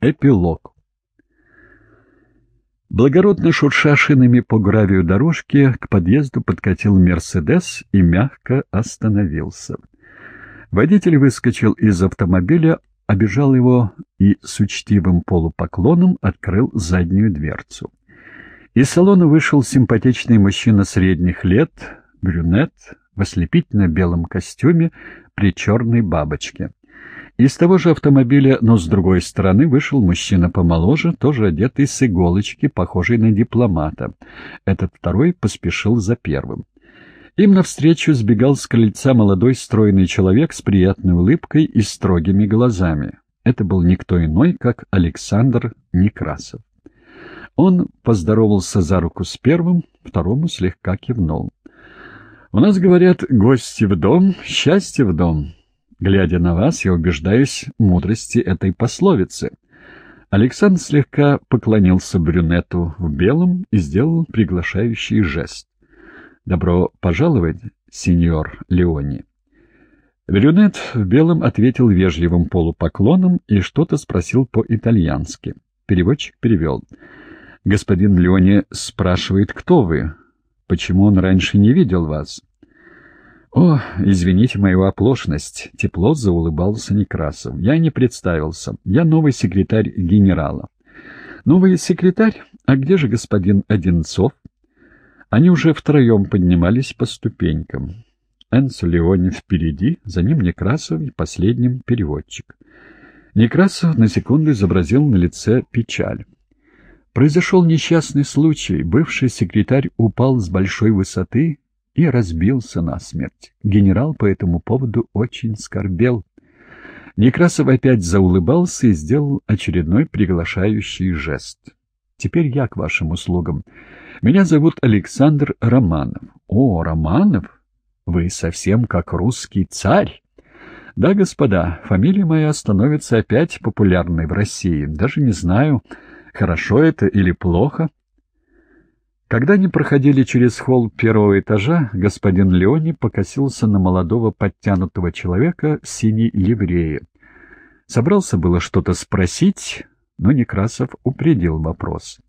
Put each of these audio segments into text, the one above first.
Эпилог. Благородно шурша шинами по гравию дорожки, к подъезду подкатил «Мерседес» и мягко остановился. Водитель выскочил из автомобиля, обежал его и с учтивым полупоклоном открыл заднюю дверцу. Из салона вышел симпатичный мужчина средних лет, брюнет, в ослепительно белом костюме при черной бабочке. Из того же автомобиля, но с другой стороны, вышел мужчина помоложе, тоже одетый с иголочки, похожий на дипломата. Этот второй поспешил за первым. Им навстречу сбегал с крыльца молодой стройный человек с приятной улыбкой и строгими глазами. Это был никто иной, как Александр Некрасов. Он поздоровался за руку с первым, второму слегка кивнул. «У нас, говорят, гости в дом, счастье в дом». Глядя на вас, я убеждаюсь в мудрости этой пословицы. Александр слегка поклонился брюнету в белом и сделал приглашающий жест. «Добро пожаловать, сеньор Леони». Брюнет в белом ответил вежливым полупоклоном и что-то спросил по-итальянски. Переводчик перевел. «Господин Леони спрашивает, кто вы? Почему он раньше не видел вас?» «О, извините мою оплошность», — тепло заулыбался Некрасов. «Я не представился. Я новый секретарь генерала». «Новый секретарь? А где же господин Одинцов?» Они уже втроем поднимались по ступенькам. Энсо Леони впереди, за ним Некрасов и последним переводчик. Некрасов на секунду изобразил на лице печаль. Произошел несчастный случай. Бывший секретарь упал с большой высоты и разбился насмерть. Генерал по этому поводу очень скорбел. Некрасов опять заулыбался и сделал очередной приглашающий жест. «Теперь я к вашим услугам. Меня зовут Александр Романов». «О, Романов? Вы совсем как русский царь?» «Да, господа, фамилия моя становится опять популярной в России. Даже не знаю, хорошо это или плохо». Когда они проходили через холл первого этажа, господин Леони покосился на молодого подтянутого человека в синей ливрее. Собрался было что-то спросить, но Некрасов упредил вопрос.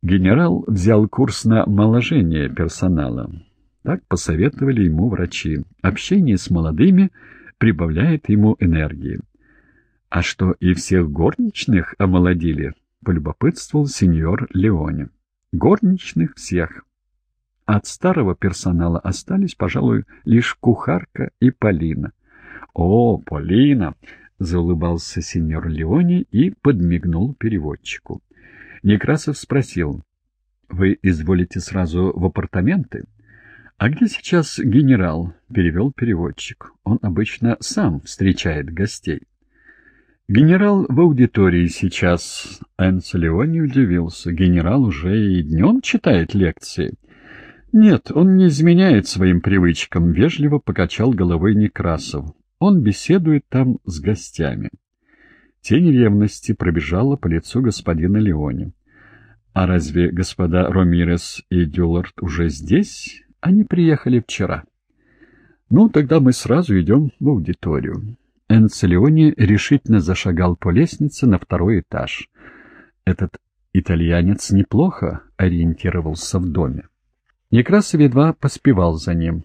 Генерал взял курс на моложение персонала. Так посоветовали ему врачи. Общение с молодыми прибавляет ему энергии. «А что, и всех горничных омолодили?» — полюбопытствовал сеньор Леони. Горничных всех. От старого персонала остались, пожалуй, лишь кухарка и Полина. «О, Полина!» — заулыбался сеньор Леони и подмигнул переводчику. Некрасов спросил, «Вы изволите сразу в апартаменты?» «А где сейчас генерал?» — перевел переводчик. «Он обычно сам встречает гостей». Генерал в аудитории сейчас. Энцо Леони удивился. Генерал уже и днем читает лекции. Нет, он не изменяет своим привычкам, вежливо покачал головой Некрасов. Он беседует там с гостями. Тень ревности пробежала по лицу господина Леони. А разве господа Ромирес и Дюлард уже здесь? Они приехали вчера. Ну, тогда мы сразу идем в аудиторию. Энцелиони решительно зашагал по лестнице на второй этаж. Этот итальянец неплохо ориентировался в доме. Некрасов едва поспевал за ним.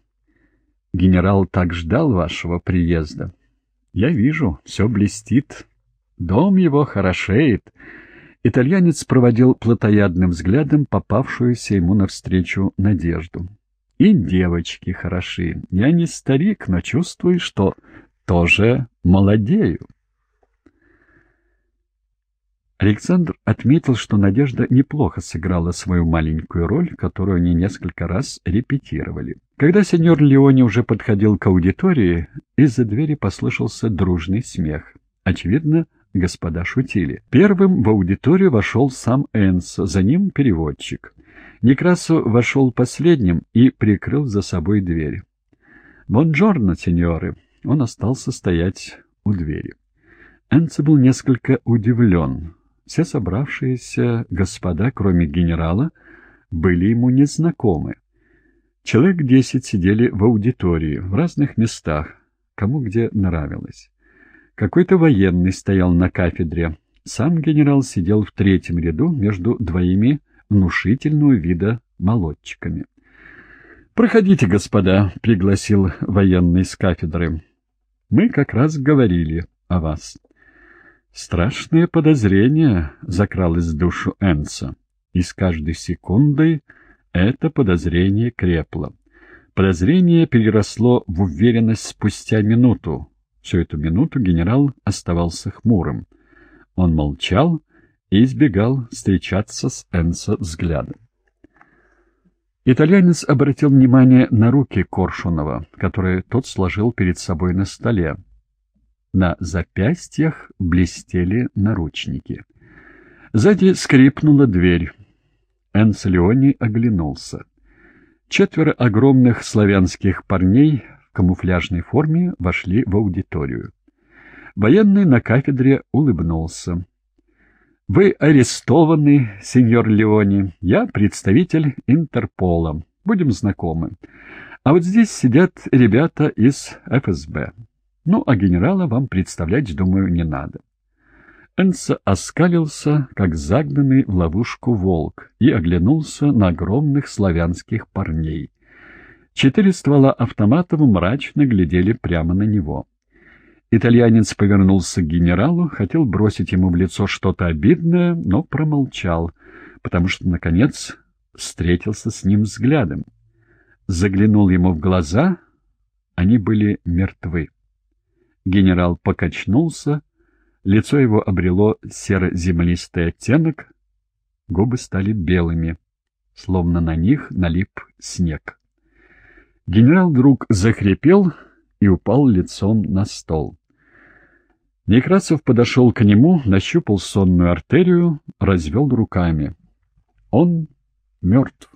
«Генерал так ждал вашего приезда. Я вижу, все блестит. Дом его хорошеет». Итальянец проводил плотоядным взглядом попавшуюся ему навстречу надежду. «И девочки хороши. Я не старик, но чувствую, что тоже молодею. Александр отметил, что Надежда неплохо сыграла свою маленькую роль, которую они несколько раз репетировали. Когда сеньор Леони уже подходил к аудитории, из-за двери послышался дружный смех. Очевидно, господа шутили. Первым в аудиторию вошел сам Энсо, за ним переводчик. Некрасу вошел последним и прикрыл за собой дверь. «Бонджорно, сеньоры!» Он остался стоять у двери. Энце был несколько удивлен. Все собравшиеся господа, кроме генерала, были ему незнакомы. Человек десять сидели в аудитории, в разных местах, кому где нравилось. Какой-то военный стоял на кафедре, Сам генерал сидел в третьем ряду между двоими внушительного вида молодчиками. «Проходите, господа», — пригласил военный с кафедры. «Мы как раз говорили о вас». Страшное подозрение закралось в душу Энса, и с каждой секундой это подозрение крепло. Подозрение переросло в уверенность спустя минуту. Всю эту минуту генерал оставался хмурым. Он молчал и избегал встречаться с Энсо взглядом. Итальянец обратил внимание на руки Коршунова, которые тот сложил перед собой на столе. На запястьях блестели наручники. Сзади скрипнула дверь. Энцо Леони оглянулся. Четверо огромных славянских парней в камуфляжной форме вошли в аудиторию. Военный на кафедре улыбнулся. «Вы арестованы, сеньор Леони. Я представитель Интерпола. Будем знакомы. А вот здесь сидят ребята из ФСБ. Ну, а генерала вам представлять, думаю, не надо». Энса оскалился, как загнанный в ловушку волк, и оглянулся на огромных славянских парней. Четыре ствола автоматов мрачно глядели прямо на него. Итальянец повернулся к генералу, хотел бросить ему в лицо что-то обидное, но промолчал, потому что, наконец, встретился с ним взглядом. Заглянул ему в глаза, они были мертвы. Генерал покачнулся, лицо его обрело серо-землистый оттенок, губы стали белыми, словно на них налип снег. Генерал вдруг захрипел и упал лицом на стол. Некрасов подошел к нему, нащупал сонную артерию, развел руками. Он мертв.